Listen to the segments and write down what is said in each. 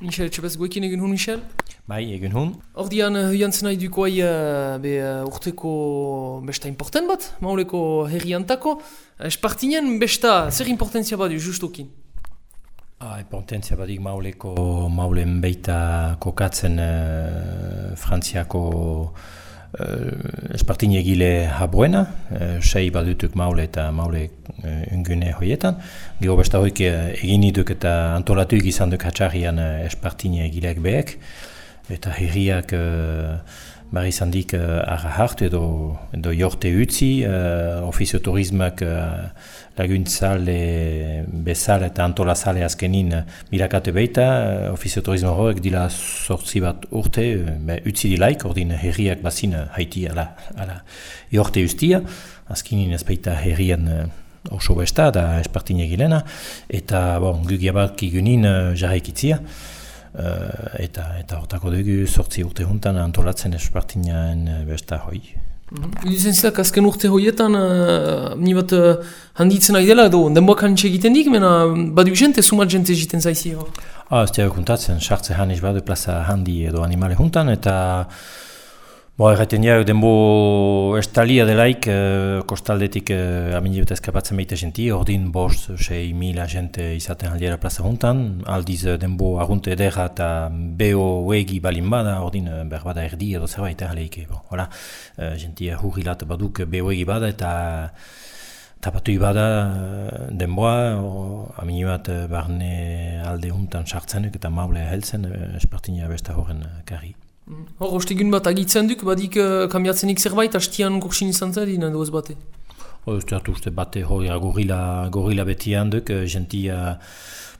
Michel Etxepez guekin egin hun, Michel? Bai, egin hun. Ordian, huiantzen nahi duko hai, be, urteko besta important bat, mauleko herri antako. Espartinen besta, zer importantzia badu justokin? Ah, importantzia badik mauleko maulen beita kokatzen uh, Frantziako uh, espartine egile habuena, uh, sei badutuk maule eta maule uh, ungune hoietan. Gero besta hoik egin iduk eta antolatuik izan duk hatxarrian uh, espartine egileak behek. Eta herriak bar izan dik uh, edo, edo jorte utzi, uh, ofizio turismak uh, laguntzale bezala eta antolazale azkenin mirakate beita, uh, ofizio turismo horrek dila sortzi bat urte, uh, utzi dilaik, ordin herriak bazin haiti ala, ala jorte ustia, azkenin ez baita herrian uh, oso besta da espartin egilena, eta bon, gugia bat kigunin uh, jarraikitzia, uh, eta eta hortako dugu sortzi urte juntan antolatzen espartinaen uh, besta hoi. Mm Zak, azken urte hoietan, uh, ni bat uh, handitzen nahi dela edo, denboak hantxe egiten dik, mena badu jente, sumat jente egiten zaizi. Ah, ez diago kontatzen, sartze haniz badu plaza handi edo animale juntan, eta Bo, erraten ja, denbo estalia delaik, eh, kostaldetik eh, amini dut eskapatzen behite jenti, ordin bost, sei mila jente izaten aldiera plaza juntan, aldiz eh, denbo agunte edera eta beho egi balin bada, ordin eh, behar bada erdi edo zerbait ehaleik, bo, hola, eh, jenti hurrilat baduk beho egi bada eta tapatu bada eh, denboa, amini bat barne alde juntan sartzenek eta maule helzen, espartinia besta horren karri. Hor, ostegun bat agitzen duk, badik uh, kambiatzenik zerbait, hastian gursin izan zer dina duaz bate? Hor, uste hartu uste bate hori gorila, gorila beti handuk, uh, gentia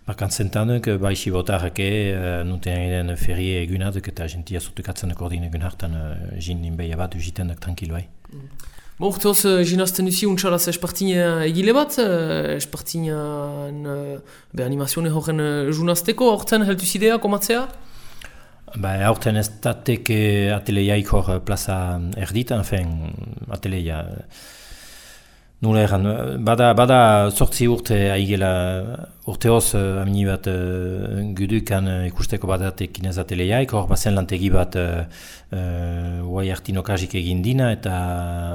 bakantzen tanuk, uh, bai sibotarake, uh, nuten egiten ferie egunaduk eta gentia zutukatzen duk ordin egun hartan uh, jin ninbeia bat, ujiten duk tranquil bai. Mm. Bo, urte hoz, jinazten duzi untxaraz espartina egile bat, espartina uh, animazione horren uh, junazteko, horten heltu zidea, komatzea? Ba, aurten ez datek ateliaik hor plaza erditan, fen, atelia. Nula erran, bada, bada sortzi urte aigela, urte hoz amini bat uh, gudukan ikusteko badatek inez ateliaik, hor bazen lantegi bat uh, uh, hartino kajik egin dina, eta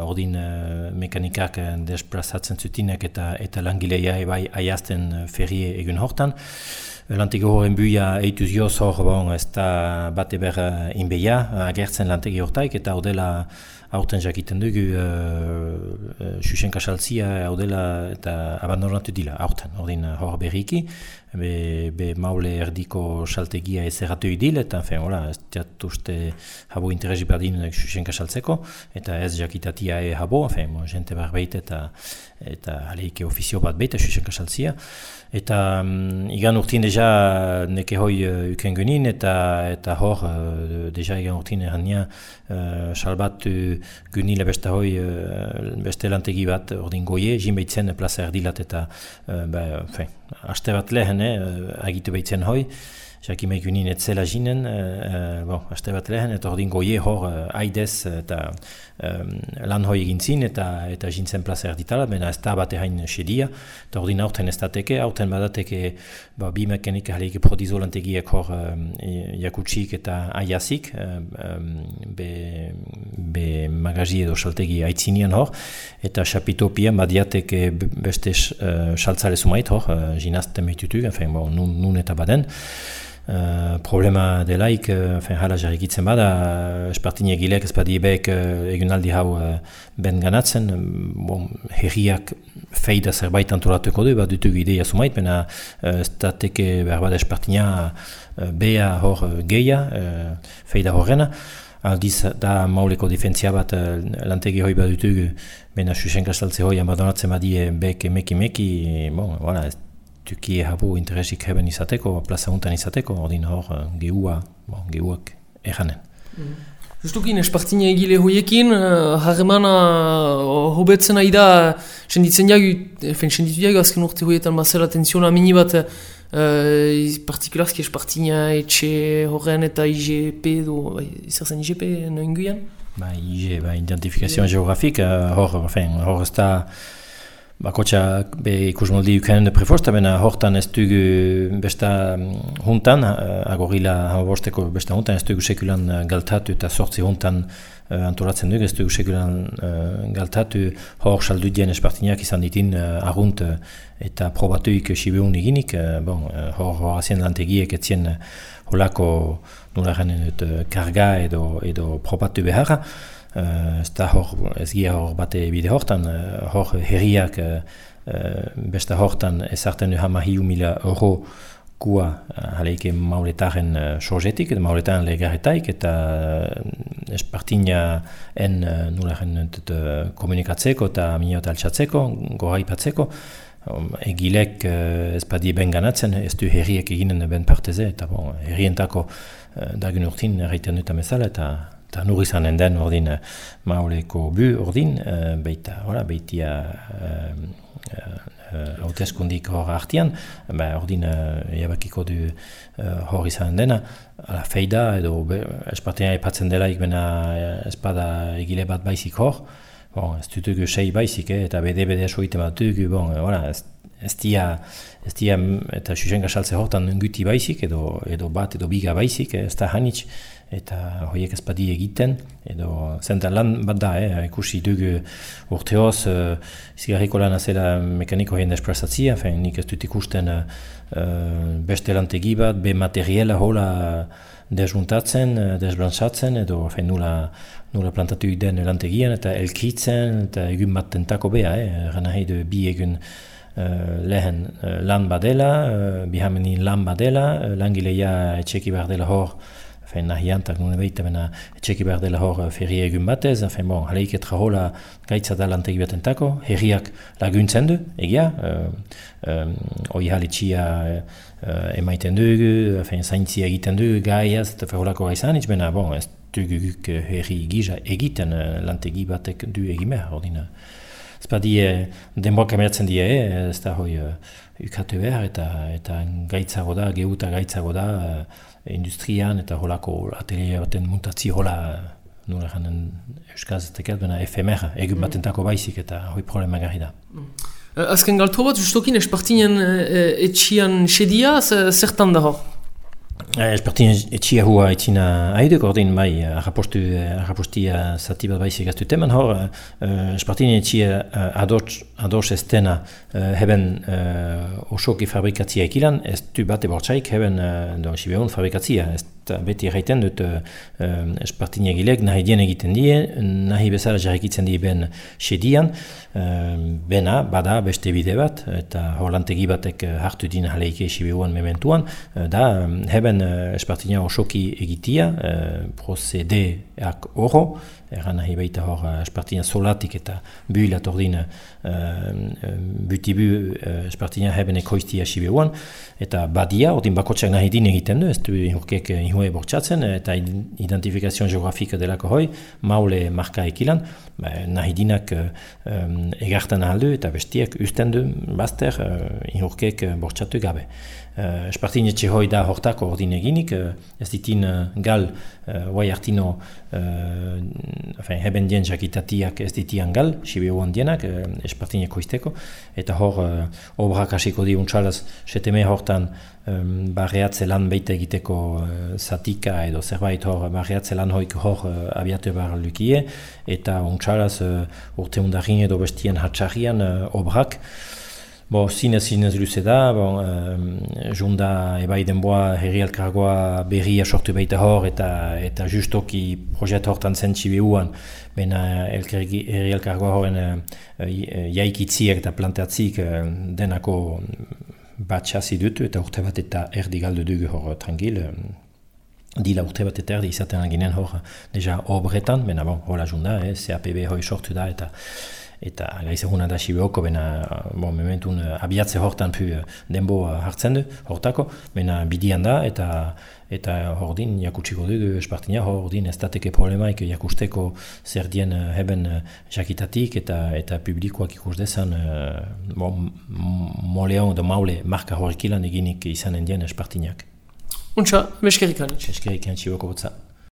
ordin uh, mekanikak desplazatzen zutinek eta, eta langileia bai aiazten ferie egun hortan. Lantegi horren buia eituz joz hor, bon, ez da bate behar inbeia, agertzen lantegi hortaik, eta hau dela aurten jakiten dugu uh, uh, Xuxen kasaltzia hau dela eta abandonatu dila aurten, ordin hor berriki, be, be maule erdiko saltegia ez erratu idil, eta fen, hola, ez diat uste habo interesi berdin Xuxen kasaltzeko, eta ez jakitatia e habo, fen, jente behar eta eta aleike ofizio bat behit Xuxen kasaltzia, Eta um, igan urtin deja neke hoi uh, uken genin eta eta hor uh, deja igan urtin erania uh, salbat uh, genile beste hoi uh, beste lantegi bat ordin goie, jin behitzen plaza erdilat eta uh, ba, fein, aste bat lehen eh, agitu behitzen hoi. Jaki meik unin etzela jinen, uh, bon, aste bat lehen, eta ordin goie hor uh, aidez eta um, lan hoi egin zin, eta, eta jintzen plaza erditala, bena ez da bat ehain sedia, eta ordin aurten ez dateke, aurten badateke ba, bi mekanik haleike prodizolantegiek hor um, jakutsik eta aiazik, um, be, be magazi edo saltegi aitzinian hor, eta xapitopian badiateke beste uh, saltzale sumait hor, uh, jinazten behitutu, bon, nun, nun eta baden, Uh, problema delaik, uh, fen hala jarrikitzen bada, uh, espartini egilek ez badi ebek uh, egunaldi hau ben ganatzen, bon, herriak feida zerbait antolatuko du, bat dutugu ideia sumait, bena uh, ez dateke behar bada espartinia uh, bea hor geia, uh, feida horrena, aldiz da mauleko defentzia bat lantegi hoi bat dutugu, bena susen kastaltze hoi amadonatzen badie bek meki meki, bon, voilà, tuki habu interesik heben izateko, plaza untan izateko, ordin hor uh, gehua, bon, gehuak eranen. Mm. Justukin, espartina egile hoiekin, uh, harremana uh, hobetzen ari da, senditzen jagu, efen senditu jagu azken urte hoietan bazela tensiona mini bat, uh, partikularski espartina etxe horren eta IGP, do, bai, zer zen IGP noen guian? Ba, IG, ba, identifikazioa geografik, hor, hor ez da, Bakotxa be ikusmoldi ukanen de prefosta, bena hortan ez dugu besta juntan, agorila hamabosteko besta juntan, ez dugu sekulan galtatu eta sortzi juntan antolatzen dugu, ez dugu sekulan galtatu. Hor saldu dien espartinak izan ditin agunt eta probatuik sibeun eginik, bon, hor hor azien lantegiek etzien holako nula dut karga edo, edo probatu beharra, Uh, ez da hor, ez gira hor bate bide hortan, uh, hor herriak uh, beste hortan ezarten du hama hiu mila euro gua uh, haleike mauletaren uh, sorgetik, eta mauletaren legarretaik, eta espartina en nularen komunikatzeko eta minot altsatzeko, gora ipatzeko, um, egilek uh, ez badie ben ganatzen, ez du herriek eginen ben parteze, eta bon, herrientako dagun urtin erraiten dut amezala, eta eta nur izanen den ordin uh, mauleko bu ordin, uh, beita, hola, beitia uh, uh, hauteskundik hor artian, ba, ordin uh, du uh, hor izanen dena, ala feida edo espartean epatzen dela ikbena espada egile bat baizik hor, bon, ez dutugu sei baizik, eh, eta bede-bede soite bat dugu, bon, voilà, ez, ez dia, ez dia, eta susenga saltze hortan guti baizik, edo, edo bat edo biga baizik, ez da hanitz, eta horiek ez egiten, edo zenta lan bat da, eh, ikusi dugu urteoz, uh, zigarriko lan azela mekaniko hien desplazatzia, nik ez dut ikusten uh, beste lantegi bat, be materiela hola desjuntatzen, desbransatzen, edo fein, nula, nula plantatu den lantegian, eta elkitzen, eta egun bat tentako beha, eh, gana bi egun Uh, lehen uh, lan badela, uh, bihameni lan badela, uh, langileia etxeki behar dela hor Enfin, nahi antak nune behita bena etxeki behar dela hor ferri egun batez, enfin, bon, haleik etra hola gaitza da lantegi batentako, herriak laguntzen du, egia, uh, um, oi halitxia uh, emaiten dugu, enfin, zaintzi egiten dugu, gaiaz, eta ferrolako gaizan, bena, bon, ez dugu guk herri giza egiten uh, lantegi batek du egimea, ordina. Ez badi, denboak emeratzen die, ez da hoi uh, ukatu behar, eta, eta gaitzago da, geuta gaitzago da, industrian eta holako atelier baten muntatzi hola nula janen euskaz ez bena efemer, egun mm. batentako baizik eta hoi problema gari da. Mm. Azken galtu bat, justokin espartinen etxian sedia, zertan da hor? Espartin etxia hua etxina haiduk, ordin bai, arrapostu, arrapostia zati bat baizik aztu teman hor, Espartin etxia ados ez dena heben osoki fabrikatzia ekilan, ez du bate bortzaik heben do, sibeon fabrikatzia, ez beti erraiten dut uh, espartin egilek nahi dien egiten die, nahi bezala jarrikitzen die ben sedian, bena, bada, beste bide bat, eta holantegi batek hartu din jaleike esibeuan mementuan, da, heben uh, espartina osoki egitia, uh, procedeak oro, erran nahi baita hor espartina solatik eta builat ordin uh, butibu uh, espartina heben ekoiztia esibeuan, eta badia, ordin bakotxak nahi din egiten du, ez du inhurkek inhue bortxatzen, eta identifikazioan geografika delako hoi, maule marka ekilan, ba, nahi dinak um, egartan ahaldu eta bestiak usten du bazter uh, inhurkek bortxatu gabe. Uh, Espartin etxe hoi da hortako ordin eginik, uh, ez ditin uh, gal, uh, guai hartino, uh, enfin, heben dien jakitatiak ez ditian gal, sibio handienak, uh, Espartin ekoizteko, eta hor uh, obrak hasiko di untsalaz, seteme hortan um, barreatze lan beite egiteko uh, zatika edo zerbait hor barreatze lan hoik hor uh, abiatu behar lukie, eta untsalaz uh, urte undarin edo bestien hatxarrian uh, obrak, Bo, zinez, zinez luze da, bon, um, junda ebai denboa herri alkargoa berria sortu baita hor eta eta justoki projet hortan zen txibiuan, bena herri alkargoa horren uh, jaikitziak eta planteatzik uh, denako bat dutu eta urte bat eta erdi galdu dugu hor trangil. Dila urte bat eta erdi izaten ginen hor deja obretan, bena bon, hola junda, eh, CAPB hoi sortu da eta eta gaizaguna da sibeoko, bena, bon, mementun uh, abiatze hortan pu uh, denbo hartzen du, hortako, bena bidian da, eta eta hordin jakutsiko dugu espartina, hordin ez dateke problemaik jakusteko zer dien uh, heben jakitatik eta eta publikoak ikus dezan bon, moleon edo maule marka horrekilan eginik izanen dien espartinak. Untsa, meskerrikan. Meskerrikan, txiboko botza.